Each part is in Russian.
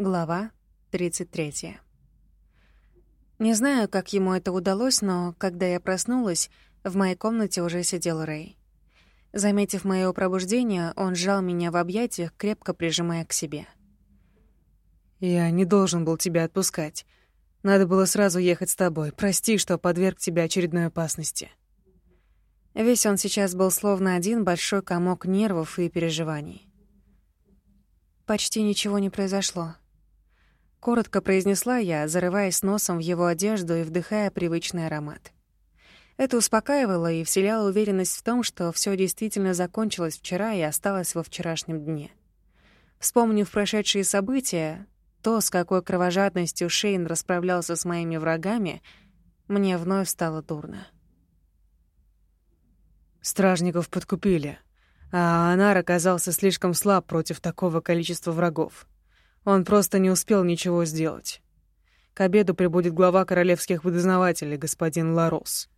Глава 33. Не знаю, как ему это удалось, но когда я проснулась, в моей комнате уже сидел Рэй. Заметив моё пробуждение, он сжал меня в объятиях, крепко прижимая к себе. «Я не должен был тебя отпускать. Надо было сразу ехать с тобой. Прости, что подверг тебя очередной опасности». Весь он сейчас был словно один большой комок нервов и переживаний. Почти ничего не произошло. Коротко произнесла я, зарываясь носом в его одежду и вдыхая привычный аромат. Это успокаивало и вселяло уверенность в том, что все действительно закончилось вчера и осталось во вчерашнем дне. Вспомнив прошедшие события, то, с какой кровожадностью Шейн расправлялся с моими врагами, мне вновь стало дурно. Стражников подкупили, а Анар оказался слишком слаб против такого количества врагов. Он просто не успел ничего сделать. К обеду прибудет глава королевских выдознавателей, господин Ларос.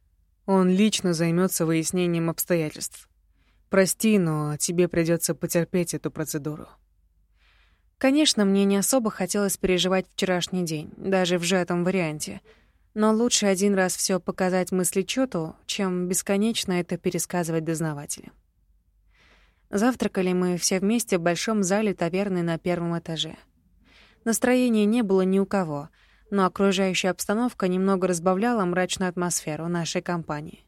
Он лично займется выяснением обстоятельств. Прости, но тебе придется потерпеть эту процедуру. Конечно, мне не особо хотелось переживать вчерашний день, даже в сжатом варианте. Но лучше один раз все показать мыслечёту, чем бесконечно это пересказывать дознавателям. Завтракали мы все вместе в большом зале таверны на первом этаже — Настроения не было ни у кого, но окружающая обстановка немного разбавляла мрачную атмосферу нашей компании.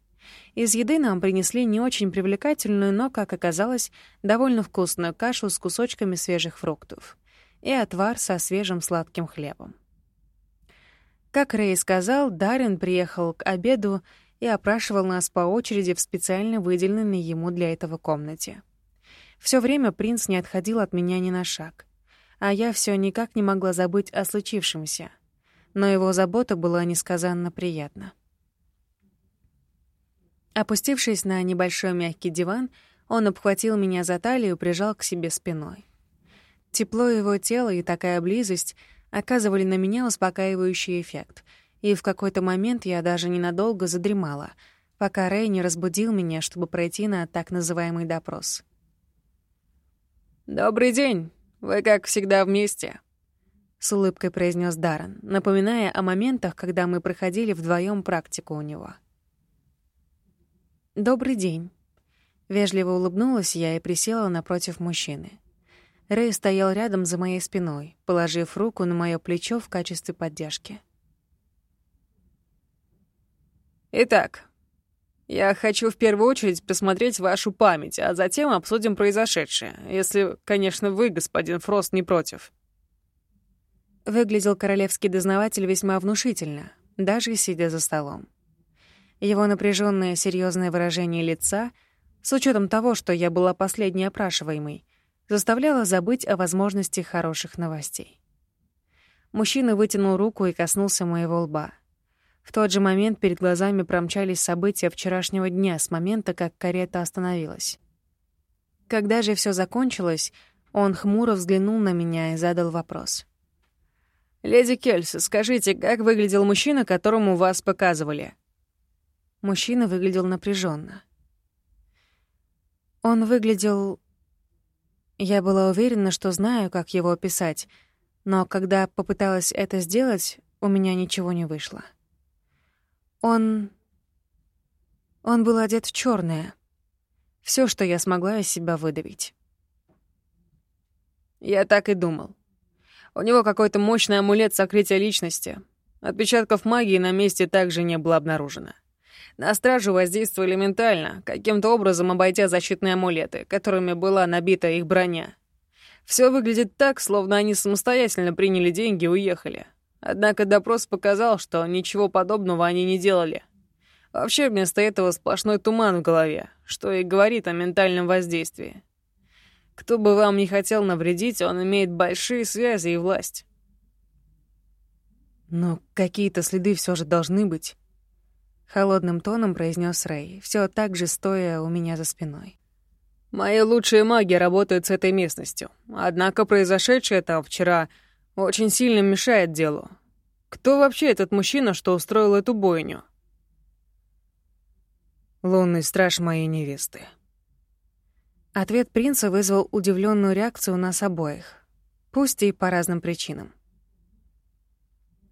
Из еды нам принесли не очень привлекательную, но, как оказалось, довольно вкусную кашу с кусочками свежих фруктов и отвар со свежим сладким хлебом. Как Рэй сказал, Даррен приехал к обеду и опрашивал нас по очереди в специально выделенной ему для этого комнате. Всё время принц не отходил от меня ни на шаг — а я все никак не могла забыть о случившемся. Но его забота была несказанно приятна. Опустившись на небольшой мягкий диван, он обхватил меня за талию и прижал к себе спиной. Тепло его тела и такая близость оказывали на меня успокаивающий эффект, и в какой-то момент я даже ненадолго задремала, пока Рэй не разбудил меня, чтобы пройти на так называемый допрос. «Добрый день!» «Вы, как всегда, вместе», — с улыбкой произнес Даррен, напоминая о моментах, когда мы проходили вдвоем практику у него. «Добрый день». Вежливо улыбнулась я и присела напротив мужчины. Рэй стоял рядом за моей спиной, положив руку на моё плечо в качестве поддержки. «Итак, я хочу в первую очередь посмотреть вашу память, а затем обсудим произошедшее, если, конечно, вы, господин Фрост, не против». Выглядел королевский дознаватель весьма внушительно, даже сидя за столом. Его напряженное серьезное выражение лица, с учетом того, что я была последней опрашиваемой, заставляло забыть о возможности хороших новостей. Мужчина вытянул руку и коснулся моего лба — в тот же момент перед глазами промчались события вчерашнего дня с момента, как карета остановилась. Когда же все закончилось, он хмуро взглянул на меня и задал вопрос. «Леди Кельс, скажите, как выглядел мужчина, которому вас показывали?» Мужчина выглядел напряженно. Он выглядел... Я была уверена, что знаю, как его описать, но когда попыталась это сделать, у меня ничего не вышло. Он... Он был одет в черное. Все, что я смогла из себя выдавить. Я так и думал. У него какой-то мощный амулет сокрытия личности. Отпечатков магии на месте также не было обнаружено. На стражу воздействовали ментально, каким-то образом обойдя защитные амулеты, которыми была набита их броня. Все выглядит так, словно они самостоятельно приняли деньги и уехали. Однако допрос показал, что ничего подобного они не делали. Вообще, вместо этого сплошной туман в голове, что и говорит о ментальном воздействии. Кто бы вам не хотел навредить, он имеет большие связи и власть. Но какие-то следы все же должны быть. Холодным тоном произнес Рэй, все так же стоя у меня за спиной. Мои лучшие маги работают с этой местностью. Однако произошедшее там вчера очень сильно мешает делу. Кто вообще этот мужчина, что устроил эту бойню? Лунный страж моей невесты. Ответ принца вызвал удивленную реакцию у нас обоих. Пусть и по разным причинам.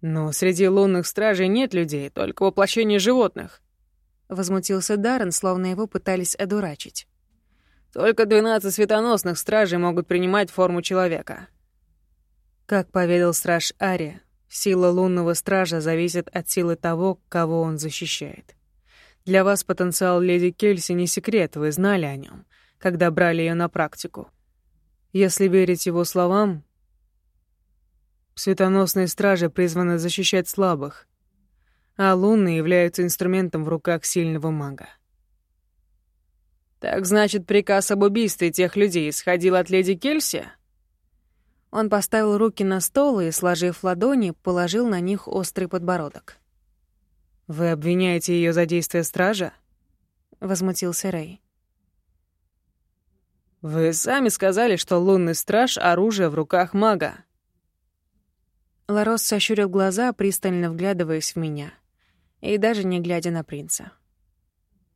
«Но среди лунных стражей нет людей, только воплощение животных», — возмутился Даррен, словно его пытались одурачить. «Только двенадцать светоносных стражей могут принимать форму человека». Как поведал страж Ари, сила лунного стража зависит от силы того, кого он защищает. Для вас потенциал леди Кельси не секрет, вы знали о нем, когда брали ее на практику. Если верить его словам, Светоносные стражи призваны защищать слабых, а лунные являются инструментом в руках сильного мага. «Так значит, приказ об убийстве тех людей исходил от леди Кельси?» Он поставил руки на стол и, сложив ладони, положил на них острый подбородок. «Вы обвиняете ее за действия стража?» — возмутился Рэй. «Вы сами сказали, что лунный страж — оружие в руках мага. Ларос сощурил глаза, пристально вглядываясь в меня, и даже не глядя на принца.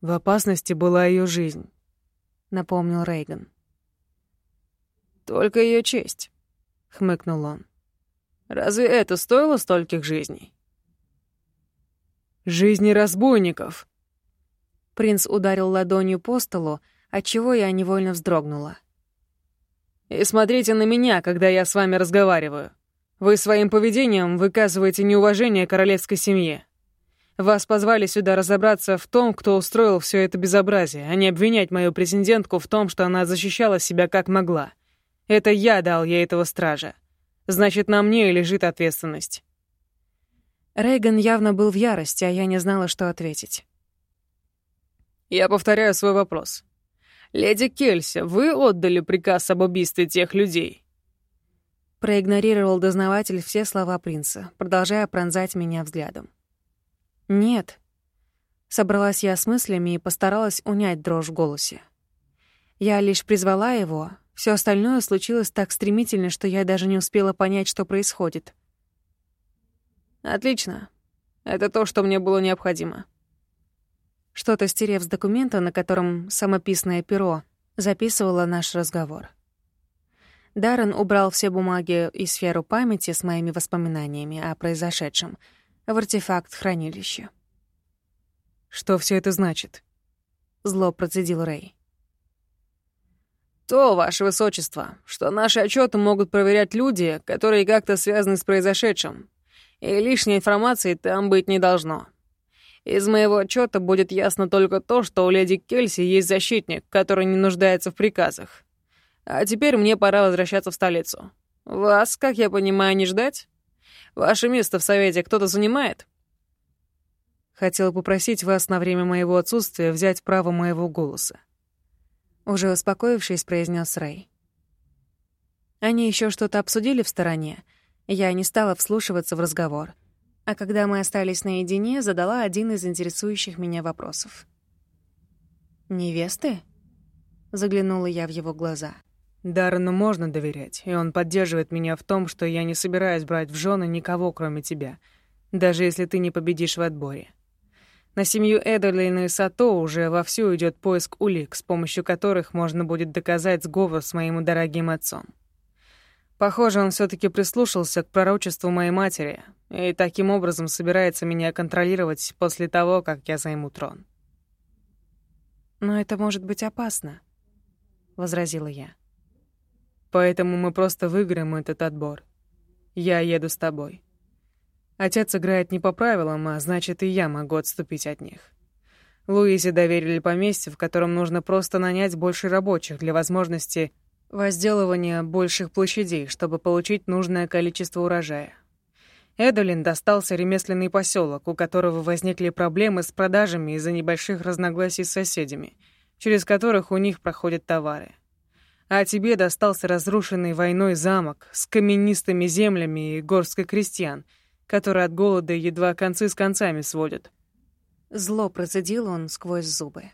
«В опасности была ее жизнь», — напомнил Рейган. «Только ее честь», — хмыкнул он. «Разве это стоило стольких жизней?» «Жизни разбойников!» Принц ударил ладонью по столу, отчего я невольно вздрогнула. «И смотрите на меня, когда я с вами разговариваю. Вы своим поведением выказываете неуважение королевской семье. Вас позвали сюда разобраться в том, кто устроил все это безобразие, а не обвинять мою претендентку в том, что она защищала себя как могла. Это я дал ей этого стража. Значит, на мне лежит ответственность. Рейган явно был в ярости, а я не знала, что ответить. Я повторяю свой вопрос. Леди Кельси, вы отдали приказ об убийстве тех людей? Проигнорировал дознаватель все слова принца, продолжая пронзать меня взглядом. «Нет». Собралась я с мыслями и постаралась унять дрожь в голосе. Я лишь призвала его, все остальное случилось так стремительно, что я даже не успела понять, что происходит. «Отлично. Это то, что мне было необходимо». Что-то стерев с документа, на котором самописное перо записывало наш разговор. Даррен убрал все бумаги и сферу памяти с моими воспоминаниями о произошедшем в артефакт хранилища. «Что все это значит?» — зло процедил Рэй. «То, Ваше Высочество, что наши отчеты могут проверять люди, которые как-то связаны с произошедшим, и лишней информации там быть не должно. Из моего отчета будет ясно только то, что у леди Кельси есть защитник, который не нуждается в приказах. А теперь мне пора возвращаться в столицу. Вас, как я понимаю, не ждать? Ваше место в совете кто-то занимает?» Хотела попросить вас на время моего отсутствия взять право моего голоса. Уже успокоившись, произнес Рэй. Они еще что-то обсудили в стороне. Я не стала вслушиваться в разговор. А когда мы остались наедине, задала один из интересующих меня вопросов. «Невесты?» — заглянула я в его глаза. Даррену можно доверять, и он поддерживает меня в том, что я не собираюсь брать в жены никого, кроме тебя, даже если ты не победишь в отборе. На семью Эдерлина и Сато уже вовсю идет поиск улик, с помощью которых можно будет доказать сговор с моим дорогим отцом. Похоже, он все таки прислушался к пророчеству моей матери и таким образом собирается меня контролировать после того, как я займу трон. «Но это может быть опасно», — возразила я. Поэтому мы просто выиграем этот отбор. Я еду с тобой. Отец играет не по правилам, а значит, и я могу отступить от них. Луизе доверили поместье, в котором нужно просто нанять больше рабочих для возможности возделывания больших площадей, чтобы получить нужное количество урожая. Эдолин достался ремесленный поселок, у которого возникли проблемы с продажами из-за небольших разногласий с соседями, через которых у них проходят товары а тебе достался разрушенный войной замок с каменистыми землями и горской крестьян, которые от голода едва концы с концами сводят. Зло процедил он сквозь зубы.